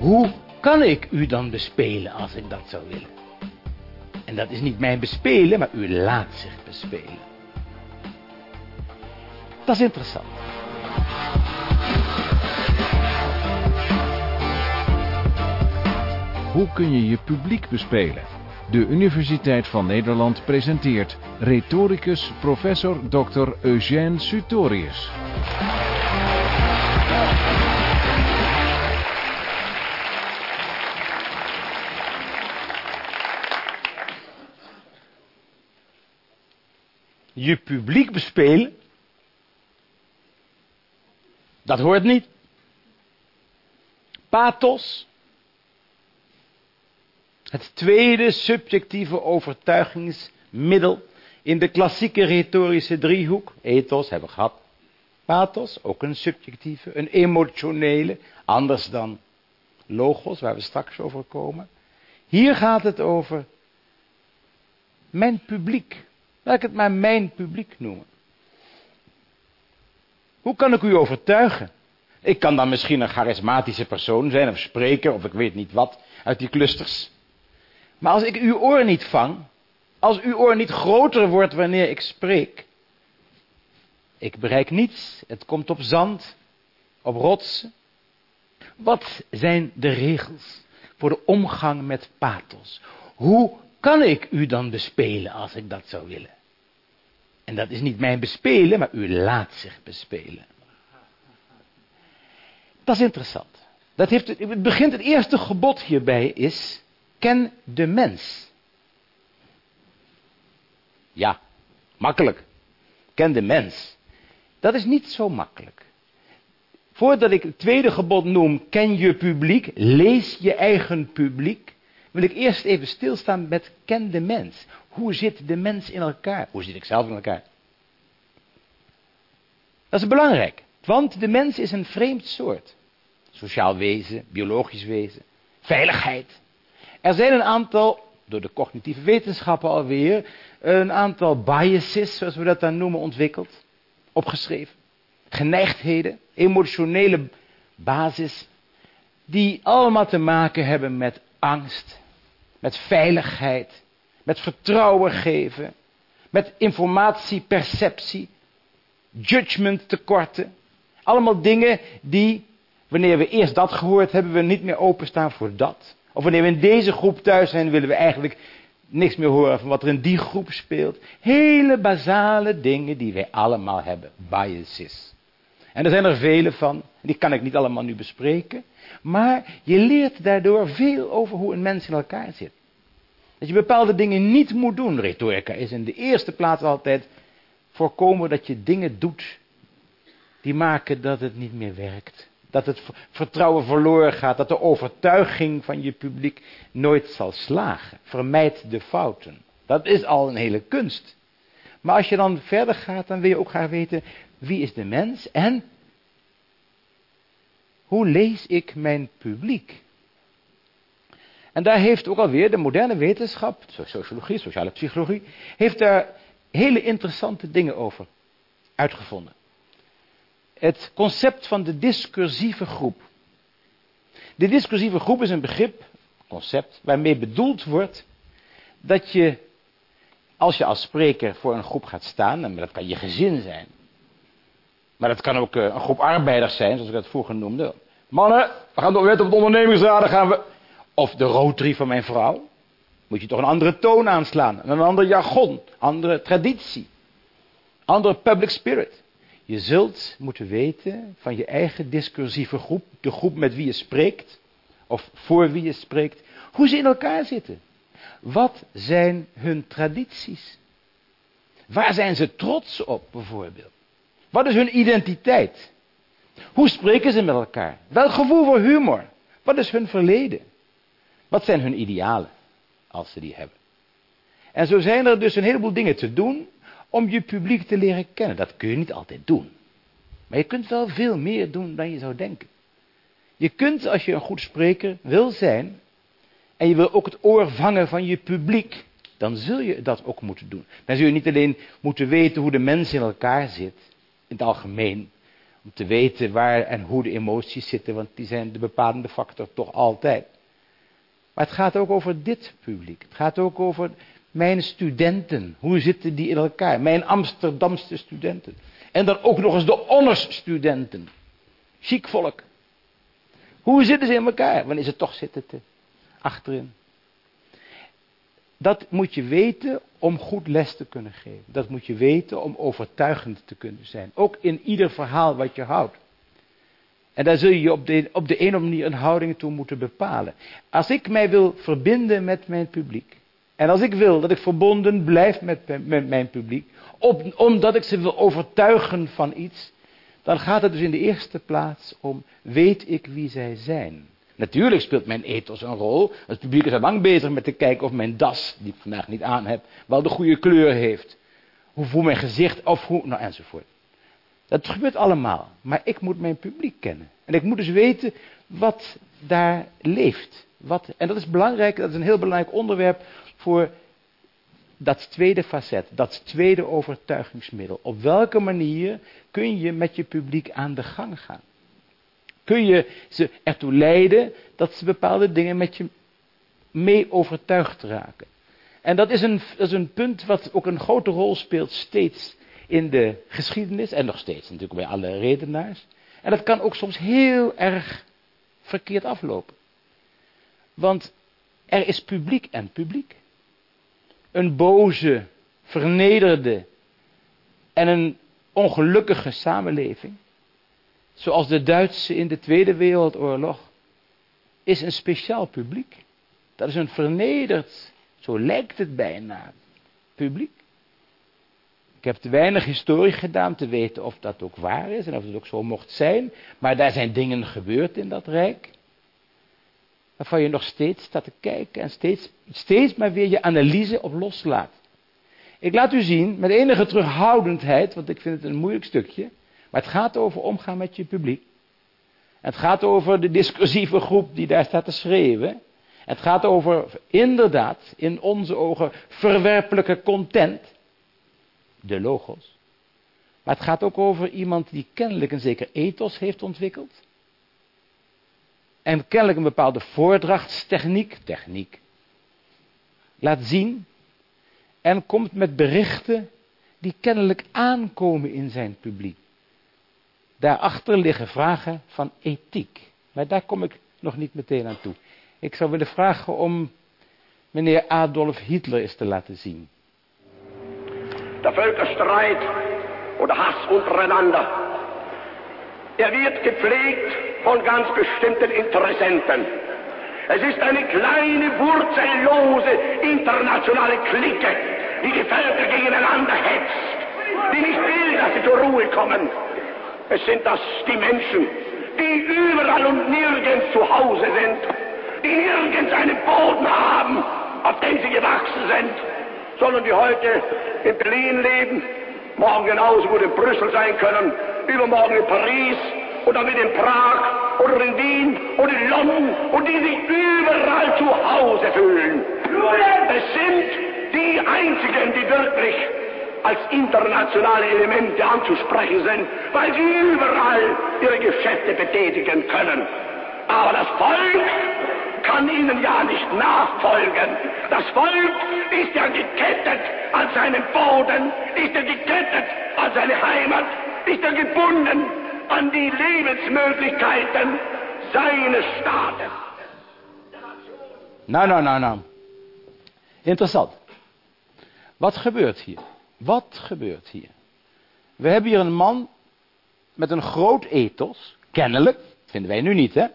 Hoe kan ik u dan bespelen als ik dat zou willen? En dat is niet mijn bespelen, maar u laat zich bespelen. Dat is interessant. Hoe kun je je publiek bespelen? De Universiteit van Nederland presenteert retoricus professor Dr. Eugène Sutorius. Je publiek bespelen? Dat hoort niet. Pathos. Het tweede subjectieve overtuigingsmiddel in de klassieke retorische driehoek. Ethos hebben we gehad. Pathos, ook een subjectieve, een emotionele, anders dan logos, waar we straks over komen. Hier gaat het over mijn publiek. Laat ik het maar mijn publiek noemen. Hoe kan ik u overtuigen? Ik kan dan misschien een charismatische persoon zijn, of spreker, of ik weet niet wat, uit die clusters. Maar als ik uw oor niet vang, als uw oor niet groter wordt wanneer ik spreek, ik bereik niets, het komt op zand, op rotsen. Wat zijn de regels voor de omgang met pathos? Hoe kan ik u dan bespelen als ik dat zou willen? En dat is niet mijn bespelen, maar u laat zich bespelen. Dat is interessant. Dat heeft, het begint het eerste gebod hierbij is, ken de mens. Ja, makkelijk. Ken de mens. Dat is niet zo makkelijk. Voordat ik het tweede gebod noem, ken je publiek, lees je eigen publiek, wil ik eerst even stilstaan met ken de mens. Hoe zit de mens in elkaar? Hoe zit ik zelf in elkaar? Dat is belangrijk, want de mens is een vreemd soort. Sociaal wezen, biologisch wezen, veiligheid. Er zijn een aantal, door de cognitieve wetenschappen alweer, een aantal biases, zoals we dat dan noemen, ontwikkeld, opgeschreven. Geneigdheden, emotionele basis, die allemaal te maken hebben met angst, met veiligheid, met vertrouwen geven, met informatieperceptie, judgment tekorten. Allemaal dingen die, wanneer we eerst dat gehoord hebben, we niet meer openstaan voor dat. Of wanneer we in deze groep thuis zijn, willen we eigenlijk niks meer horen van wat er in die groep speelt. Hele basale dingen die wij allemaal hebben. Biases. En er zijn er vele van. Die kan ik niet allemaal nu bespreken. Maar je leert daardoor veel over hoe een mens in elkaar zit. Dat je bepaalde dingen niet moet doen. Retorica is in de eerste plaats altijd voorkomen dat je dingen doet die maken dat het niet meer werkt. Dat het vertrouwen verloren gaat, dat de overtuiging van je publiek nooit zal slagen. Vermijd de fouten. Dat is al een hele kunst. Maar als je dan verder gaat, dan wil je ook graag weten wie is de mens en hoe lees ik mijn publiek? En daar heeft ook alweer de moderne wetenschap, sociologie, sociale psychologie, heeft daar hele interessante dingen over uitgevonden. Het concept van de discursieve groep. De discursieve groep is een begrip, concept, waarmee bedoeld wordt dat je, als je als spreker voor een groep gaat staan, en dat kan je gezin zijn, maar dat kan ook eh, een groep arbeiders zijn, zoals ik dat vroeger noemde. Mannen, we gaan door wet op het ondernemingsraden gaan we. Of de rotary van mijn vrouw. Moet je toch een andere toon aanslaan. Een ander jargon. Andere traditie. Andere public spirit. Je zult moeten weten van je eigen discursieve groep. De groep met wie je spreekt. Of voor wie je spreekt. Hoe ze in elkaar zitten. Wat zijn hun tradities? Waar zijn ze trots op bijvoorbeeld? Wat is hun identiteit? Hoe spreken ze met elkaar? Welk gevoel voor humor? Wat is hun verleden? Wat zijn hun idealen, als ze die hebben? En zo zijn er dus een heleboel dingen te doen om je publiek te leren kennen. Dat kun je niet altijd doen. Maar je kunt wel veel meer doen dan je zou denken. Je kunt, als je een goed spreker wil zijn, en je wil ook het oor vangen van je publiek, dan zul je dat ook moeten doen. Dan zul je niet alleen moeten weten hoe de mens in elkaar zit, in het algemeen, Om te weten waar en hoe de emoties zitten, want die zijn de bepalende factor toch altijd. Maar het gaat ook over dit publiek. Het gaat ook over mijn studenten. Hoe zitten die in elkaar? Mijn Amsterdamse studenten. En dan ook nog eens de honors-studenten. Chic volk. Hoe zitten ze in elkaar? Wanneer ze toch zitten te achterin. Dat moet je weten om goed les te kunnen geven. Dat moet je weten om overtuigend te kunnen zijn. Ook in ieder verhaal wat je houdt. En daar zul je op de, op de een of andere manier een houding toe moeten bepalen. Als ik mij wil verbinden met mijn publiek. En als ik wil dat ik verbonden blijf met, met mijn publiek. Op, omdat ik ze wil overtuigen van iets. Dan gaat het dus in de eerste plaats om, weet ik wie zij zijn? Natuurlijk speelt mijn ethos een rol. Het publiek is al lang bezig met te kijken of mijn das, die ik vandaag niet aan heb, wel de goede kleur heeft. Hoe, hoe mijn gezicht, of hoe, nou enzovoort. Dat gebeurt allemaal. Maar ik moet mijn publiek kennen. En ik moet dus weten wat daar leeft. Wat, en dat is belangrijk, dat is een heel belangrijk onderwerp voor dat tweede facet, dat tweede overtuigingsmiddel. Op welke manier kun je met je publiek aan de gang gaan? Kun je ze ertoe leiden dat ze bepaalde dingen met je mee overtuigd raken? En dat is, een, dat is een punt wat ook een grote rol speelt steeds in de geschiedenis en nog steeds natuurlijk bij alle redenaars. En dat kan ook soms heel erg verkeerd aflopen. Want er is publiek en publiek. Een boze, vernederde en een ongelukkige samenleving, zoals de Duitse in de Tweede Wereldoorlog, is een speciaal publiek. Dat is een vernederd, zo lijkt het bijna, publiek. Ik heb te weinig historie gedaan te weten of dat ook waar is en of het ook zo mocht zijn. Maar daar zijn dingen gebeurd in dat rijk. Waarvan je nog steeds staat te kijken en steeds, steeds maar weer je analyse op loslaat. Ik laat u zien, met enige terughoudendheid, want ik vind het een moeilijk stukje. Maar het gaat over omgaan met je publiek. Het gaat over de discussieve groep die daar staat te schreeuwen. Het gaat over inderdaad, in onze ogen, verwerpelijke content de logos. Maar het gaat ook over iemand die kennelijk een zeker ethos heeft ontwikkeld. En kennelijk een bepaalde voordrachtstechniek, techniek, laat zien. En komt met berichten die kennelijk aankomen in zijn publiek. Daarachter liggen vragen van ethiek. Maar daar kom ik nog niet meteen aan toe. Ik zou willen vragen om meneer Adolf Hitler eens te laten zien. der Völkerstreit oder Hass untereinander, er wird gepflegt von ganz bestimmten Interessenten. Es ist eine kleine, wurzellose internationale Clique, die die Völker gegeneinander hetzt, die nicht will, dass sie zur Ruhe kommen. Es sind das die Menschen, die überall und nirgends zu Hause sind, die nirgends einen Boden haben, auf dem sie gewachsen sind, sondern die heute in Berlin leben, morgen genauso gut in Brüssel sein können, übermorgen in Paris oder mit in Prag oder in Wien oder in London und die sich überall zu Hause fühlen. Es sind die einzigen, die wirklich als internationale Elemente anzusprechen sind, weil sie überall ihre Geschäfte betätigen können. Aber das Volk kann ihnen ja nicht nachfolgen. Das Volk ist ja gekettet an seinen Boden, ist ja gekettet an seine Heimat, ist ja gebunden an die Lebensmöglichkeiten seines Staates. Nou, nou, nou, nou. Interessant. Wat gebeurt hier? Wat gebeurt hier? We hebben hier een man met een groot ethos, kennelijk, vinden wij nu niet, hè?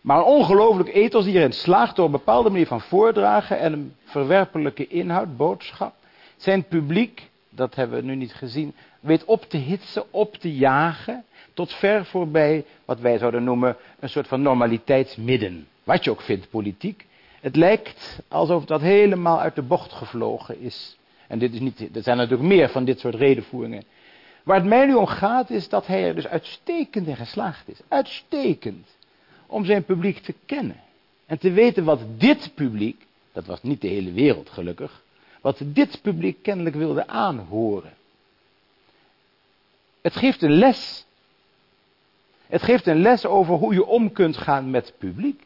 Maar een ongelooflijk ethos die erin slaagt door een bepaalde manier van voordragen en een verwerpelijke inhoud, boodschap. Zijn publiek, dat hebben we nu niet gezien, weet op te hitsen, op te jagen, tot ver voorbij wat wij zouden noemen een soort van normaliteitsmidden. Wat je ook vindt, politiek. Het lijkt alsof dat helemaal uit de bocht gevlogen is. En dit is niet, er zijn natuurlijk meer van dit soort redenvoeringen. Waar het mij nu om gaat is dat hij er dus uitstekend in geslaagd is. Uitstekend om zijn publiek te kennen. En te weten wat dit publiek, dat was niet de hele wereld gelukkig, wat dit publiek kennelijk wilde aanhoren. Het geeft een les Het geeft een les over hoe je om kunt gaan met publiek.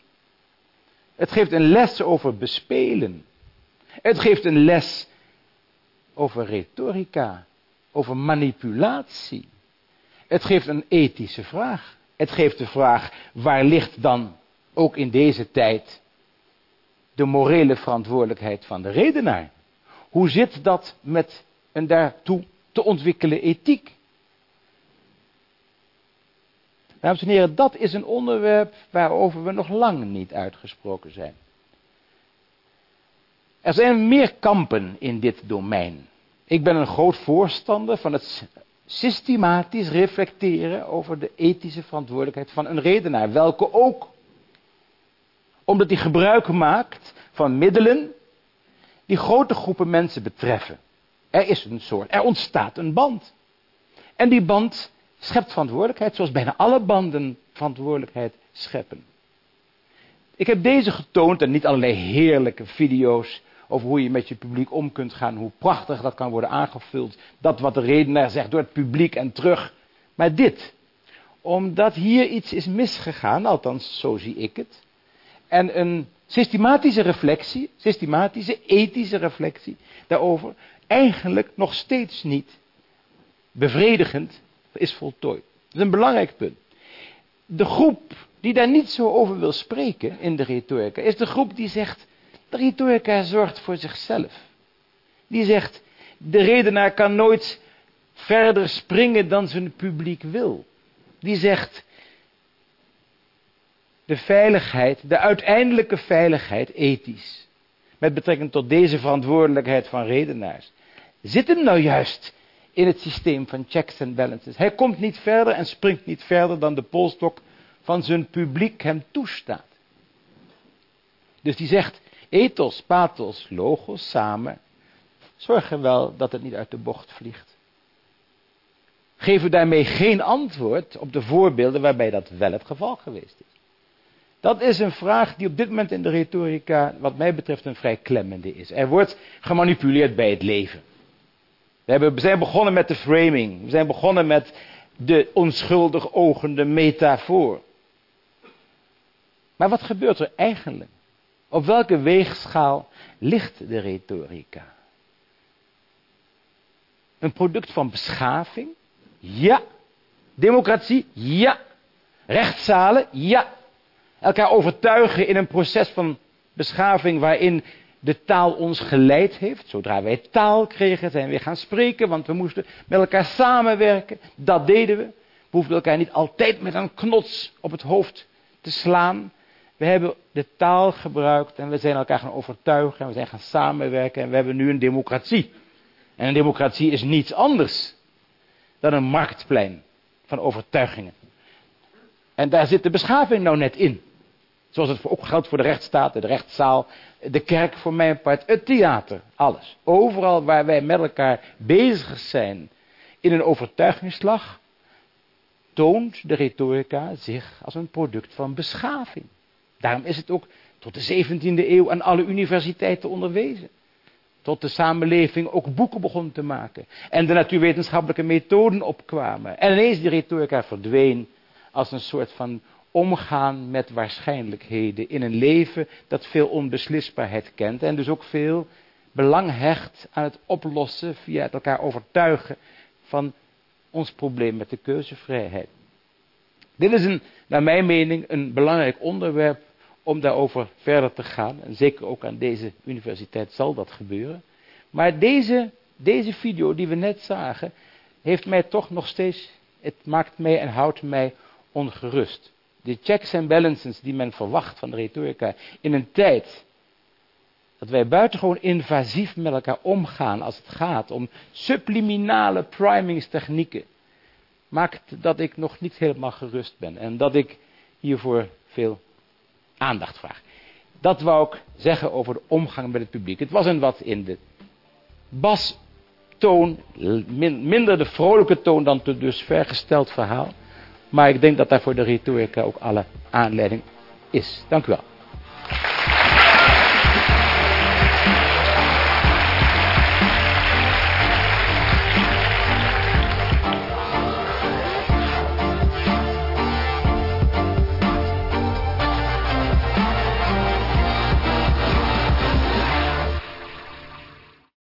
Het geeft een les over bespelen. Het geeft een les over retorica, over manipulatie. Het geeft een ethische vraag. Het geeft de vraag, waar ligt dan ook in deze tijd de morele verantwoordelijkheid van de redenaar? Hoe zit dat met een daartoe te ontwikkelen ethiek? Dames en heren, dat is een onderwerp waarover we nog lang niet uitgesproken zijn. Er zijn meer kampen in dit domein. Ik ben een groot voorstander van het systematisch reflecteren over de ethische verantwoordelijkheid van een redenaar, welke ook. Omdat hij gebruik maakt van middelen die grote groepen mensen betreffen. Er is een soort, er ontstaat een band. En die band schept verantwoordelijkheid, zoals bijna alle banden verantwoordelijkheid scheppen. Ik heb deze getoond en niet allerlei heerlijke video's over hoe je met je publiek om kunt gaan, hoe prachtig dat kan worden aangevuld. Dat wat de redenaar zegt door het publiek en terug. Maar dit, omdat hier iets is misgegaan, althans zo zie ik het. En een systematische reflectie, systematische ethische reflectie daarover, eigenlijk nog steeds niet bevredigend is voltooid. Dat is een belangrijk punt. De groep die daar niet zo over wil spreken in de retorica, is de groep die zegt, de retorica zorgt voor zichzelf. Die zegt, de redenaar kan nooit verder springen dan zijn publiek wil. Die zegt, de veiligheid, de uiteindelijke veiligheid, ethisch, met betrekking tot deze verantwoordelijkheid van redenaars, zit hem nou juist in het systeem van checks en balances. Hij komt niet verder en springt niet verder dan de polstok van zijn publiek hem toestaat. Dus die zegt, ethos, pathos, logos samen, zorgen wel dat het niet uit de bocht vliegt. Geven daarmee geen antwoord op de voorbeelden waarbij dat wel het geval geweest is. Dat is een vraag die op dit moment in de retorica, wat mij betreft, een vrij klemmende is. Er wordt gemanipuleerd bij het leven. We, hebben, we zijn begonnen met de framing. We zijn begonnen met de onschuldig ogende metafoor. Maar wat gebeurt er eigenlijk? Op welke weegschaal ligt de retorica? Een product van beschaving? Ja. Democratie? Ja. Rechtszalen? Ja. Elkaar overtuigen in een proces van beschaving waarin de taal ons geleid heeft. Zodra wij taal kregen, zijn we gaan spreken, want we moesten met elkaar samenwerken. Dat deden we. We hoefden elkaar niet altijd met een knots op het hoofd te slaan. We hebben de taal gebruikt en we zijn elkaar gaan overtuigen en we zijn gaan samenwerken en we hebben nu een democratie. En een democratie is niets anders dan een marktplein van overtuigingen. En daar zit de beschaving nou net in. Zoals het ook geldt voor de rechtsstaat, de rechtszaal, de kerk voor mijn part, het theater, alles. Overal waar wij met elkaar bezig zijn in een overtuigingsslag, toont de retorica zich als een product van beschaving. Daarom is het ook tot de 17e eeuw aan alle universiteiten onderwezen. Tot de samenleving ook boeken begon te maken. En de natuurwetenschappelijke methoden opkwamen. En ineens die retorica verdween als een soort van omgaan met waarschijnlijkheden in een leven dat veel onbeslisbaarheid kent en dus ook veel belang hecht aan het oplossen via het elkaar overtuigen van ons probleem met de keuzevrijheid. Dit is een, naar mijn mening een belangrijk onderwerp om daarover verder te gaan. En zeker ook aan deze universiteit zal dat gebeuren. Maar deze, deze video die we net zagen, heeft mij toch nog steeds, het maakt mij en houdt mij ongerust de checks en balances die men verwacht van de retorica in een tijd dat wij buitengewoon invasief met elkaar omgaan als het gaat om subliminale primingstechnieken, maakt dat ik nog niet helemaal gerust ben en dat ik hiervoor veel aandacht vraag. Dat wou ik zeggen over de omgang met het publiek. Het was een wat in de bastoon, minder de vrolijke toon dan het dus vergesteld verhaal. Maar ik denk dat daar voor de retorica ook alle aanleiding is. Dank u wel.